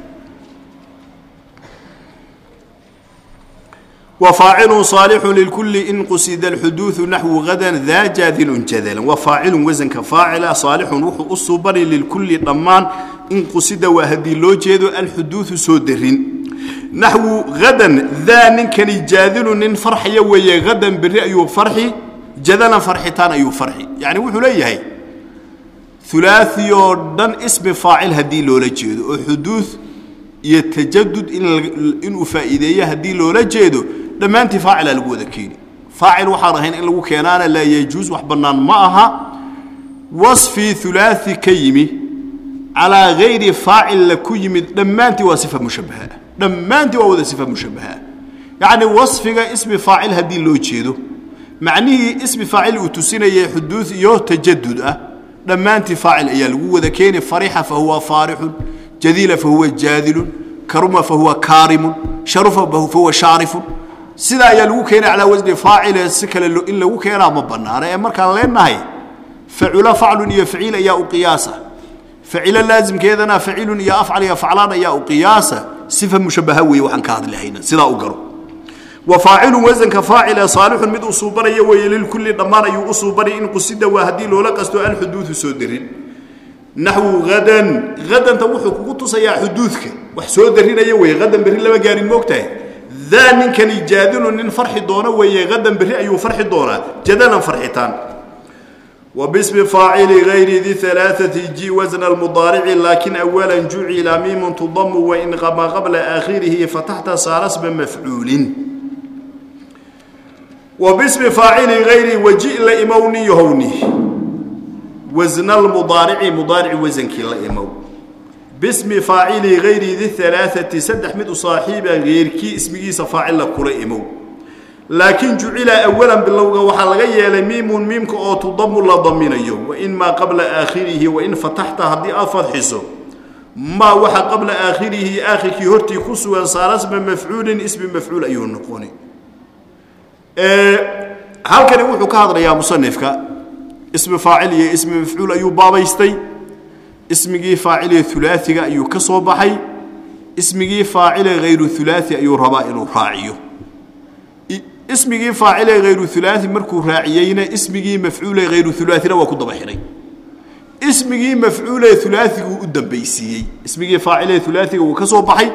وفاacل صالح للكل in qusida الxduuث نaxو غada daa jaadil jadla وفاacil waسنka faacila صaalixu wuxuu u subani lilkuli dhammaan in qusida waa haddii loo jeedo alxuduuثu soo darin naxwu hadan daa ninkani jaadilu nin farxaya weeye hadan beri ayuu farxi jadalan farxitaan ayuu farxi yani wuxuu leeyahay ثulaaثi oo dhan ismi faacil haddii loola jeedo oo xuduuث iyo tajadud inuu faa'iideeyo haddii loola jeedo dhammaantii faacilaa lagu wada keeni faacil waxaan ahayn in lagu keenaana laa yajuus wax bannaan ma aha. Wasfii ulaai ka yimi calaa hayri faacilla ku yimid dhammaantii waa sifa mushabaha dhammaantii waa wada sifa mushabaha yacni wasfiga ismi faacil haddii loo jeedo macnihii ismi faacil uu tusinayay xuduud iyo tajadud ah dhammaantii faacil ayaa lagu wada keeni farixa fa huwa faarixun jadiila fa huwa jaadilun karuma fa huwa kaarimun sharufa fa huwa shaarifun sidaa ayaa lagu keenay calaa wasni faacile si kale in lagu keenaa ma bannaana ee markaan leenahay facula faclun iyo faciil ayaa u qiyaasa. Facilo laasimkeedana facilun iyo afcal iyo faclaan ayaa u qiyaasa. Sifa mushabaha weeye waxaan ka hadlahayna sidaa u garo. Wa faacilun wasanka faacila saalixun mid u suubanaya weeye lilkulli dhammaan ayuu u suubanay in qusida waa haddii loola qasto alxuduudu soo darin. Naxwu hadan hadanta wuxuu kugu tusayaa xuduudka wax soo darinaya weeye hadan berri lama gaarin moogtahay daa ninkani jaadilun nin farxi doono weeye qadan berri ayuu farxi doonaa jadalan farxitaan wa bismi faacili gayri di alaaati ji wasna almudaarici laakin awalan jucila miimun tudamu wainqama qabla aakhirihi fataxta saarasba mafcuulin wa bismi faacili hayri wajila imowni yohowni wasna almudaarici mudaaric wasankii la imow bismi faacilii hayri di alaaati saddex mid u saaxiiba geerkii ismigiisa faacilla kula imow laakiin jucila awalan bilowga waxaa laga yeelay miimun miimka oo tudamu la daminayo. Wainmaa qabla aakhirihi wain fataxta haddii aad fadxiso. Maa waxa qabla aakhirihi aakhirkii hortii ku sugan saarasma mafcuulin ismi mafcuul ayuu noqoni. Halkani wuxuu ka hadlayaa musanifka. Ismi faacil iyo ismi mafcuul ayuu baabaystay ismigii faacile ulaaiga ayuu ka soo baxay ismigii faacile hayru ulaai ayuu rabaa inuu raaciyo. Ismigii faacile hayru ulaai markuu raaciyeyna ismigii mafcuule hayru ulaaina waa ku daba xidhay ismigii mafcuule ulaaiguu u dambaysiiyey ismigii faacile ulaaiga wuu ka soo baxay.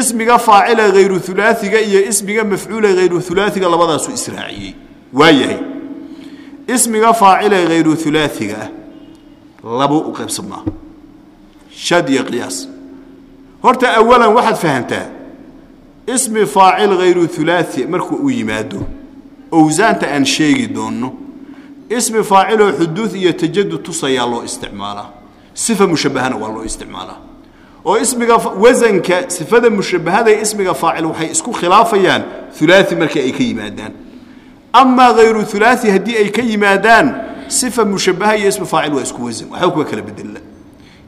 Ismiga faacile hayru ulaaiga iyo ismiga mafcuule hayru ulaaiga labadaasu israaciyey waayahay ah labo u qaybsamaa shad iyo qiyaas. Horta awalan waxaad fahamtaa ismi faacil hayru ulaai markuu u yimaado owsaanta aan sheegi doonno ismi faaciloo xuduud iyo tajadud tusayaa loo isticmaalaa. Sifa mushabahana waa loo isticmaalaa. Oo ismiga wasanka sifada mushabahada ismiga faacil waxay isku khilaafayaan ulaai marka ay ka yimaadaan. Amaa hayru ulaai haddii ay ka yimaadaan sifa mushabaha iyo ismi faacil waa isku wasan waxba kuwa kala bedela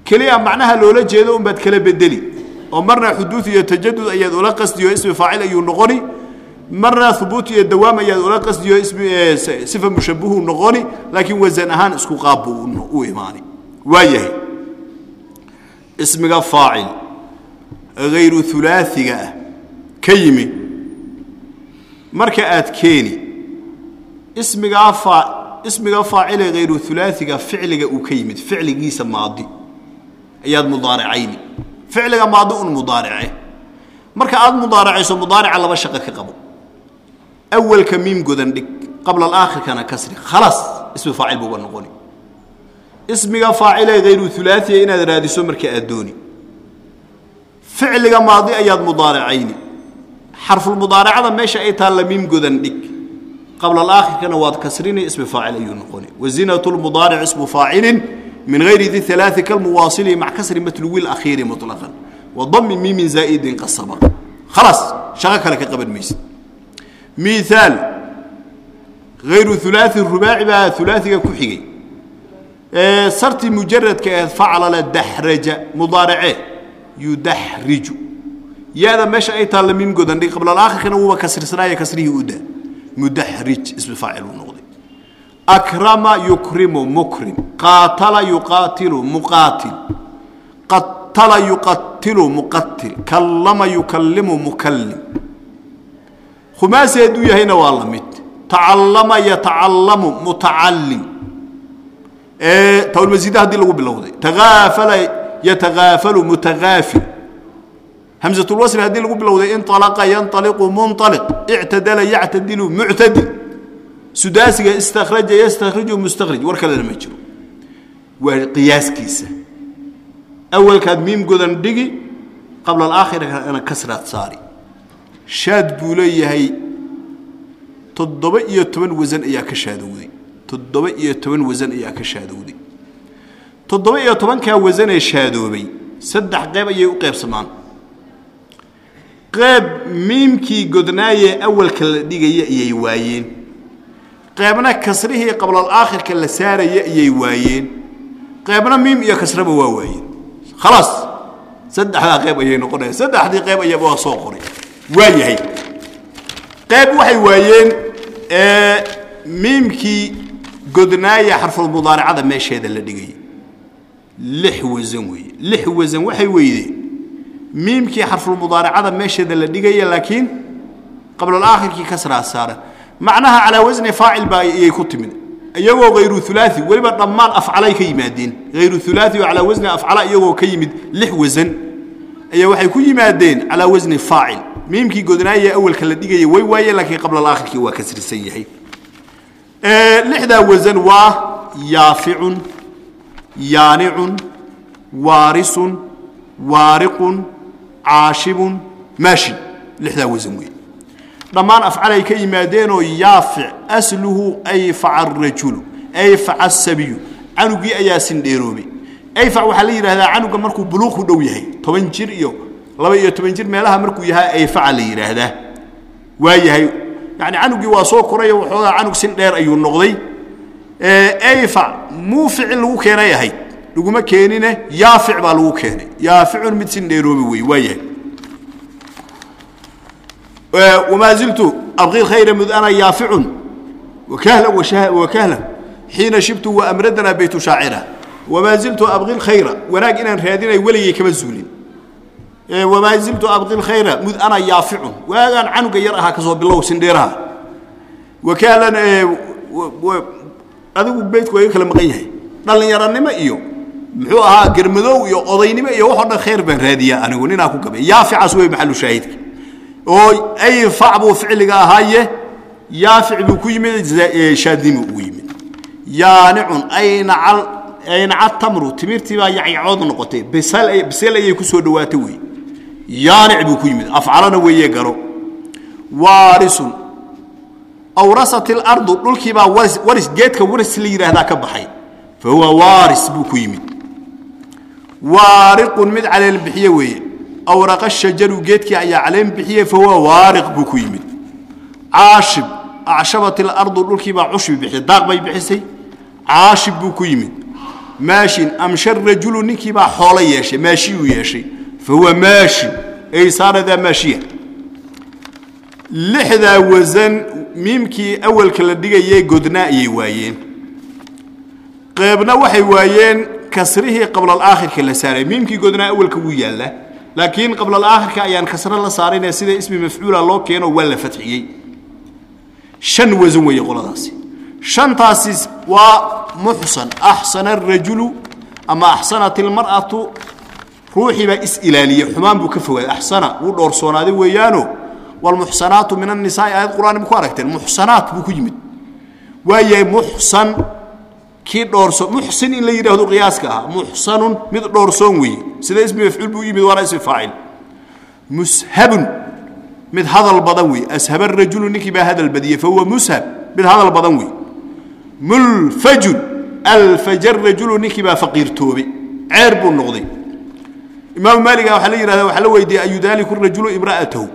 keliya macnaha loola jeedo unbaad kala bedeli oo marna xuduud iyo tajadud ayaad ula qasdiyo ismi faacil ayuu noqoni. Marna hubuut iyo dawaam ayaad ula qasdiyo sifa mushabuhu noqoni. Laakiin wasan ahaan isku qaab buu u imaani. Waayahay ismiga faacil hayru ulaaiga ah ka yimi. Marka aad keeni ismigaa ismiga faacile hayru ulaaiga ficliga uu ka yimid ficligiisa maadi. Ayaad mudaaracayni ficliga maadi un mudaarice. Marka aad mudaaracayso mudaarica laba shaqo ka qabo. Awalka miim godan dhig qabla alaakhirkana kasri. Khalaas ismi faacil buuga noqoni. Ismiga faacile hayru ulaaiya inaad raadiso marka aad dooni. Ficliga maadi ayaad mudaaracayni xarfulmudaaracada meesha ay taalla miim godan dhig qabla aakhirkana waad kasrini ismi faacil ayuu noqoni. Wazinat mudaaric ismu faacilin min hayri di alaai kalmuwaasili mac kasri matluwi akhiiri mulaqan wadami mimin zaa'idin qad khalaas shaqo kale ka qaban maysid. Miaal hayru ulaai rubaaci baa ulaaiga ku xigay. Sarti mujaradka ee faclala daxraja mudaarice yudaxriju yaada meesha ay taalla miim godandhig qablalaakhirkana wuuba kasrisnaayo kasrihii udaa مدحرج اسم فاعل ونقضي أكرم يكرم مكرم قاتل يقاتل مقاتل قتل يقتل مقتل كلم يكلم مكلم. خماسي يدو يهينا والله مت تعلم يتعلم متعلم. إيه تقول مزيدة هذه اللي بالله تغافل يتغافل متغافل. hamsatulwasli haddii lagu bilowday inalaqa yanaliqu munaliq ictadala yactadilu muctadil sudaasiga istakhraja yastakhriju mustakhrij war kalena ma jiro waa qiyaaskiisa awalkaad miim godan dhigi qabla alaakhirana kasraad saari shaad buu leeyahay toddoba iyo toban wasan ayaa ka shaadowday toddoba iyo toban wasan ayaa ka shaadowday toddoba iyo tobankaa wasanee shaadoobay saddex qeyb ayay u qeybsamaan qeyb miimkii godnaayee awalka la dhigaya ayay waayeen. Qaybna kasrihii qablalaakhirka la saaraya ayay waayeen. Qaybna miim iyo kasraba waa waayeen. Khalaas saddexdaa qayb ayay noqonaya saddexdii qayb ayaba waa soo qoray. Waa yahay. Qayb waxay waayeen miimkii godnaaya xarfulmudaaracada meesheeda la dhigayay lix wasan weeye. Lix wasan waxay weyde miimkii xarfulmudaaracada meesheeda la dhigaya laakiin qablaalaakhirkii kasraa saaran macnaha calaa wasni faacil baa ayay ku timid. Iyagoo hayru ulaai weliba dhammaan afcalay ka yimaadeen. Hayru ulaai calaa wasni afcala iyagoo ka yimid lix wasan ayaa waxay ku yimaadeen calaa wasni faacil. Miimkii godnaaya awalka la dhigaya way waaye laakiin qablaalaakhirkii waa kasrisan yahay. Lixdaa wasan waa yaaficun yaanicun waarisun waariqun caashibun maashin lixdaa wasan wey dhammaan afcalay ka yimaadeenoo yaafic asluhu ayfaca arajulu ayfaca asabiyu canugii ayaa sindheeroobay ayfac waxaa la yidhahdaa canuga markuu buluuq u dhow yahay toban jir iyo laba iyo toban jir meelaha markuu yahay ayfaca la yidhaahdaa waa yahay yani canugii waa soo korayo waxoogaa canug sin dheer ayuu noqday ayfac muu ficil lagu keenay ahayd laguma keenine yaafic baa lagu keenay. Yaaficun mid sin dheeroobi wey waa yahay wamaa ziltu abqi khayra mud ana yaaficun. Wakahla wakahla xiina shibtu waamradana baytu shaacira. Wamaa ziltu abqi khayra. Wanaag inaan raadinay weligay kama zuulin wamaa ziltu abqi khayra mud ana yaaficun. Waagaan canuga yar ahaa ka soo bilow sindheeraha wakahlan adigu beydku waa kala maqan yahay. Dhallinyaranimo iyo muxuu ahaa germadoow iyo odaynimo iyo waxoo dhan khayr baan raadiyaa anigu ninaa ku gabe yaaficaas wey maxalu shaahidka oo ayfac buu ficliga ahaaye yaafic buu ku yimid shaadnimo ugu yimid. Yaanicun aynacal aynaca tamru timirtii baa yacyacood noqotay. Bisal bisel ayay ku soo dhawaatay wey yaanic buu ku yimid afcalana weeye garo waarisun awrasat ilardu dhulkiibaa waris waris geedka waris la yidhaahdaa ka baxay. Fa huwa waaris buu ku yimid waariqun mid caleel bixiye weeye awraqa shajaru geedkii ayaa caleen bixiye fa huwa waariq buu ku yimid caashib acshabat ilardu dhulkiibaa cushbi bixisay daaq bay bixisay caashib buu ku yimid maashin amsha rajulu ninkiibaa xoolo yeeshay maashiyuu yeeshay fa huwa maashin ay saaradaa maashiya lixdaa wasan miimkii awalka la dhigayee qeybna waxay waayeen kasrihii qablalaakhirka la saaray. Miimkii godnaa awalka wuu yaallaa. Laakiin qablalaakhirka ayaan kasro la saarinee sida ismi mafcuula loo keeno waa la fadxiyey shan wasan weeye qoladaasi. Shantaasi waa muxsan. Axsana arajulu ama axsanat ilmar'atu ruuxii baa is ilaaliyey xumaan buu ka fogaaday axsana wuu dhoorsoonaaday weeyaano. Walmuxsanaatu min annisaai aayad qur'aan ma ku aragteen. Muxsanaat buu ku yimid. Waa yahay muxsan kii dhoorsoon muxsin in la yidhaahdo qiyaaska ahaa muxsanun mid dhoorsoon weeye. Sida ismi mafcuul buu yimid waana ismi faacil. Mushabun mid hadal badan weeye. Ashaba rajulu ninkii baa hadal badiyey fa huwa mushab mid hadal badan weeye. Mulfajun alfaja rajulu ninkii baa faqiirtoobay ceer buu noqday. Imaamu maaliga waxaa la yidhahda waxaa la weydiiyey ayudaaliku rajulu imra'atahu?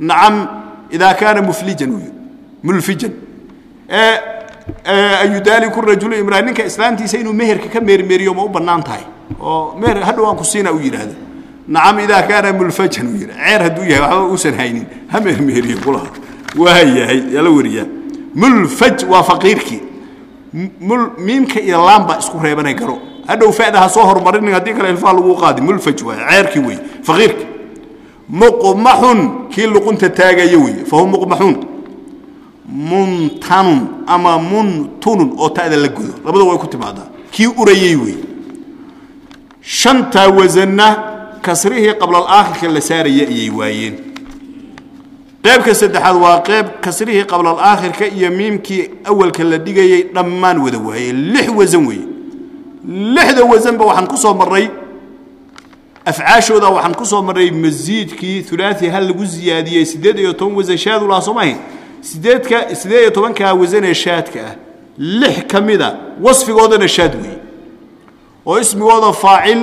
Nacam idaa kaana muflijan wy mulfijan ayudaaliku rajulu imraa ninka islaantiisa inuu meherka ka meermeeriyo ma u bannaan tahay? Oo meher hadhow aan ku siina u yidhaahdo. Nacam idaa kaana mulfajan uu yidhi ceer hadduu yahay waxba uusan haynin. Ha meermeeriyo kulaha waa yahay yala wariyaa. Mulfaj waa faqiirkii. Miimka iyo laan baa isku reebanay garo hadhow fa'da ha soo hormarinin haddii kale ilfaha lagu qaadi. Mulfaj waay ceerkii wey faqiirka muqmaxun kii luqunta taagaya weeye fahum muqmaxuun muntanun ama muntunun oo ta'da la godo labada way ku timaadaa kii urayey weeye shantaa wasanna kasrihii qablalaakhirka la saaraya ayay waayeen. Qeybka saddexaad waa qeyb kasrihii qablalaakhirka iyo miimkii awalka la dhigayay dhammaan wada waayeen. Lix wasan weeye lixda wasanba waxaan ku soo marray. Afcaashooda waxaan ku soo marray masiidkii ulaai hal lagu ziyaadiyey siddeed iyo toban wasan shaadu laha sooma ahayn sideedka siddeed iyo tobankaa wasanee shaadka ah lix ka mida wasfigoodana shaad weeye oo ismigooda faacil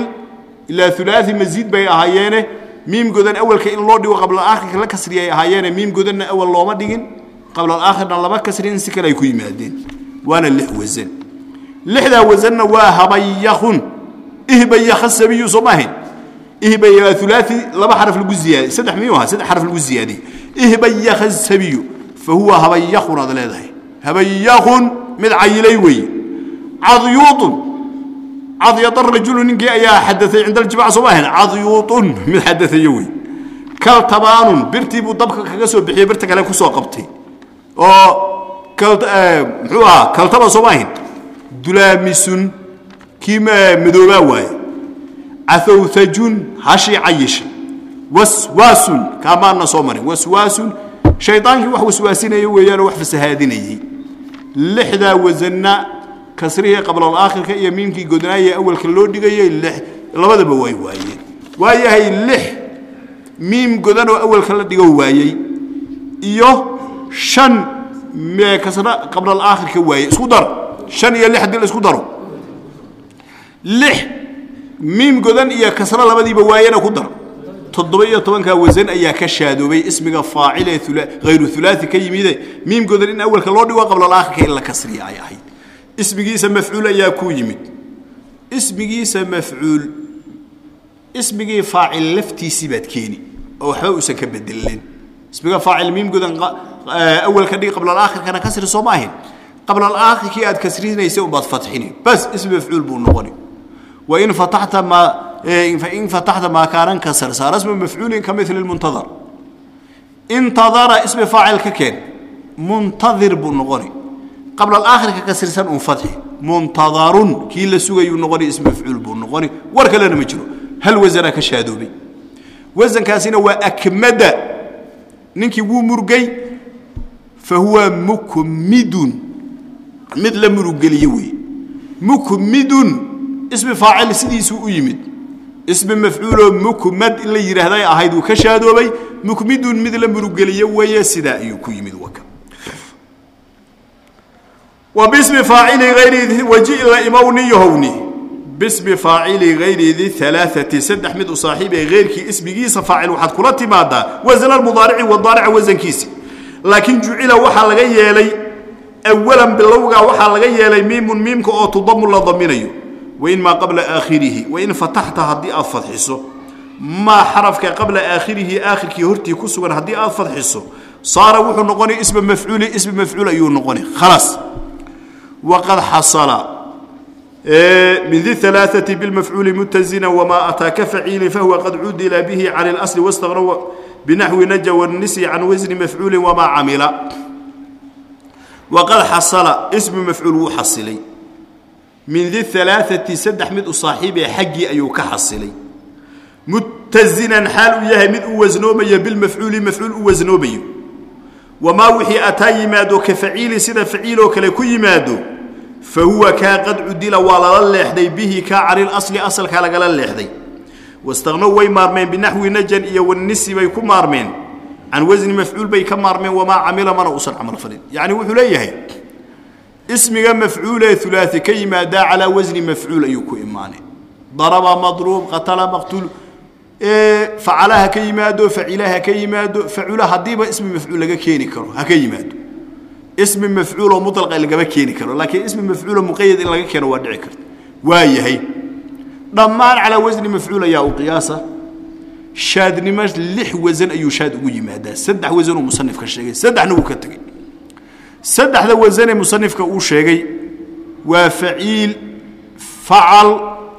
ilaa ulaai masiid bay ahaayeene miimgoodan awalka in loo dhigo qablalaakhirka la kasriya ay ahaayeene miimgoodanna awal looma dhigin qablalaakhirna lama kasrin si kale ay ku yimaadeen. Waana lix wasan lixdaa wasanna waa habayakun ihbayaka sabiyu sooma ahayn ihbay waa ulaai laba xaraf lagu ziyaadiy saddex miyuu ahaa? Saddex xaraf lagu ziyaadiyey. Ihbayaka sabiyu fa huwa habayakun aad leedahay habayakun mid cayilay weeye cadyuudun cadyada rajulu ninkii ayaa xadaay cinda aljimac soo maahan cadyuutun mid xadaaya wey kaltabaanun birtii buu dabka kaga soo bixiyey birta kale ku soo qabtay oo muxuu ahaa kaltaba soo maahan dulaamisun kii madoobaa waaye cathowthajun hashii cayisha waswaasun kaamaana soo marin waswaasun shaydaankii wax waswaasinaya weeyaanoo wax fasahaadinayey lixdaa wasanna kasrihii qablalaakhirka iyo miimkii godnaayee awalka loo dhigayey lix labadaba way waayeen waayahay lix miim godan oo awalka la dhigo waayey iyo shan kasra qablalaakhirka waayey isku daro shan iyo lix haddii la isku daro lix miim godan iyo kasro labadiiba waayena ku daro toddoba iyo tobankaa wasan ayaa ka shaadoobay ismiga faacil ee hayru ulaai ka yimide miim godan in awalka loo dhigo qablalaakhirka in la kasriya ay ahayd. Ismigiisa mafcuul ayaa ku yimid. Ismigiisa mafcuul ismigii faacil laftiisii baad keeni oo waxba uusan ka bedelin. Ismiga faacil miim godan awalka dhig qablalaakhirkana kasri soo ma ahayn qablalaakhirkii aad kasrinaysa ubaad fatxini. Bas ismi mafcuul buu noqoni. Wain fataxta maa fain fataxta maa kaanan kasar saara ismu mafcuulin ka mili muntadar intadara ismi faacil ka keen muntadir buu noqoni qabla alaakhirka kasirsan un fadxi muntadarun kii la sugayuu noqoni ismi mafcuul buu noqoni war kalena ma jiro hal wasanaa ka shaadoobay wasankaasina waa akmada ninkii wuu murgay fa huwa mukmidun mid la muruggeliye weeye mukmidun ismi faacil sidiisuu u yimid ismi mafcuuloo mukmad in la yidhaahday ahayd uu ka shaadoobay mukmidun mid la muruggeliye weeye sidaa ayuu ku yimid waka wa bismi faacili hayri waji la imowni yohowni bismi faacili hayri di alaaati saddex mid u saaxiibee heyrkii ismigiisa faacil waxaad kula timaadaa wasna mudaarici wadaarica wasankiisi laakiin jucila waxaa laga yeelay awalan bilowgaa waxaa laga yeelay miimun miimka oo tudamu la daminayo وإن ما قبل آخره وإن فتحت هدي أفضح ما حرفك قبل آخره آخر كي هرتي كسوان هدي أفضح صار وحو نقوني اسم مفعول اسم مفعول أيو نقوني خلاص. وقد حصل آه، من ذي الثلاثة بالمفعول متزنا وما أتاك فعيل فهو قد عدل به عن الأصل واستغرب بنحو نجا والنسي عن وزن مفعول وما عمل. وقد حصل اسم مفعول وحصلي min di alaaثati saddex mid u saaxiibee xaggii ayuu ka xasilay. Mutazinan xaal uu yahay mid u wasnoomaya bilmafcuuli mafcuul u wasnoomayo wamaa wixii ataa yimaado ka faciili sida faciiloo kale ku yimaado fa huwa kaa qad cudila waa lala leexday bihi kaa cani lasli asalkaa lagala leexday. Wastaqnow way maarmeen binaxwi najan iyo wanisi bay ku maarmeen. Can wasni mafcuul bay ka maarmeen wamaa camila mana uusan camal falin yacni wuxuu leeyahay ismiga mafcuulee ulaai ka yimaadaa calaa wasni mafcuul ayuu ku imaanay. daraba madruub qatala maqtuul facala ha ka yimaado facila ha ka yimaado facula haddiiba ismi mafcuul laga keeni karo ha ka yimaado. Ismi mafcuuloo mulaqa lagama keeni karo laakiin ismi mafcuuloo muqayad in laga keeno waa dhici karta. Waa yahay. Dhammaan calaa wasni mafcuul ayaa u qiyaasa. Shaadnimo lix wasan ayuu shaad ugu yimaadaa. Saddex wasan uu musanifka sheegay. Saddexna wuu ka tegey saddexda wasanee musanifka uu sheegay waa faciil facal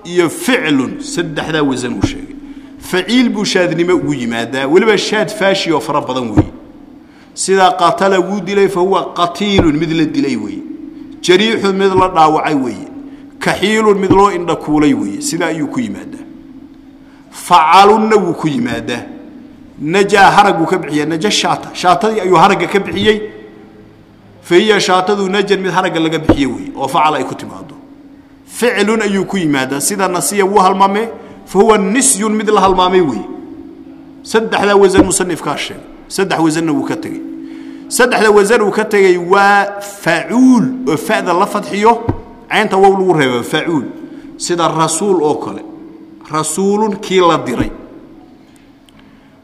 iyo ficlun. Saddexdaa wasan uu sheegay. Faciil buu shaadnimo ugu yimaadaa. Weliba shaad faashi oo fara badan weeye sidaa qatala wuu dilay fa qatiilun mid la dilay weeye jariixun mid la dhaawacay weeye kaxiilun mid loo indhakuulay weeye sidaa ayuu ku yimaadaa. Facalunna wuu ku yimaadaa. Najaa haraguu ka bixiya naja shaata. Shaatadii ayuu haragga ka bixiyey fa hiya shaatadu najan mid haragga laga bixiye weeye oo facal ay ku timaado ficlun ayuu ku yimaadaa sida nasiya wuu halmaamee fa huwa nisyun mid la halmaamay weeye saddexdaa wasan musanifkaa sheegay saddex wasanna wuu ka tegey saddexda wasan uu ka tegey waa facuul oo fa'da la fadxiyo caynta wow lagu reebo facuul sida rasuul oo kale rasuulun kii la diray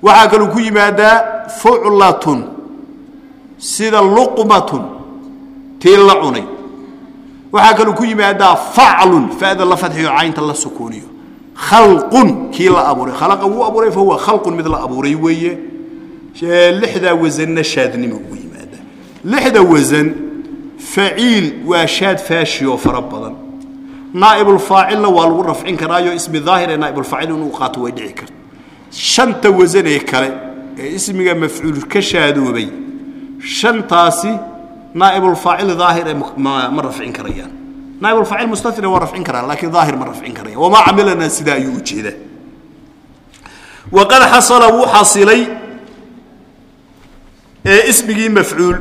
waxaa kaluu ku yimaadaa fuclatun sida luqmatun tii la cunay. Waxaa kaluu ku yimaadaa faclun fa'da la fadxiyo caynta la sukuuniyo khalqun kii la abuuray. Khalaqa wuu abuuray fa huwa khalqun mid la abuuray weeye. Lixdaa wasanna shaadnimo ugu yimaadaa. Lixda wasan faciil waa shaad faashi oo fara badan. Naa'ibulfaacilna waa lagu rafcin karaayo ismi daahir ee naa'ibulfaacil inuu qaato way dhici karta shanta wasan ee kale ee ismiga mafcuul ka shaadoobay shantaasi naa'ibulfaacil daahir ee ma rafcin karayaan. Naa'ibulfaacil mustatir waa rafcin karaan laakiin daahir ma rafcin karayaan. Wamaa camilanaa sidaa ayuu u jeedaa. Waqad xasala wuu xasilay ee ismigii mafcuul.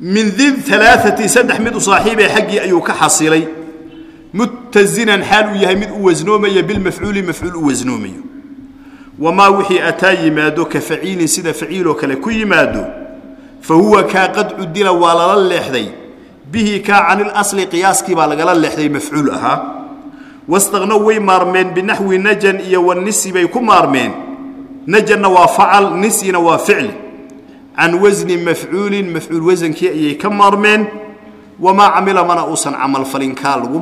Min did alaaati saddex mid u saaxiibee xaggii ayuu ka xasilay. Muttazinan xaal uu yahay mid u wasnoomaya bilmafcuuli mafcuul u wasnoomayo. Wamaa wixii ataa yimaado ka faciilin sida faciiloo kale ku yimaado fa huwa kaa qad cudila waa lala leexday bihi kaa canilasli qiyaaskii baa lagala leexday mafcuul ahaa wastaqnow way maarmeen binaxwi najan iyo wanisi bay ku maarmeen najanna waa facal nisina waa ficli can wasni mafcuulin mafcuul wasankii ayay ka maarmeen wamaa camila mana uusan camalfalin kaa lagu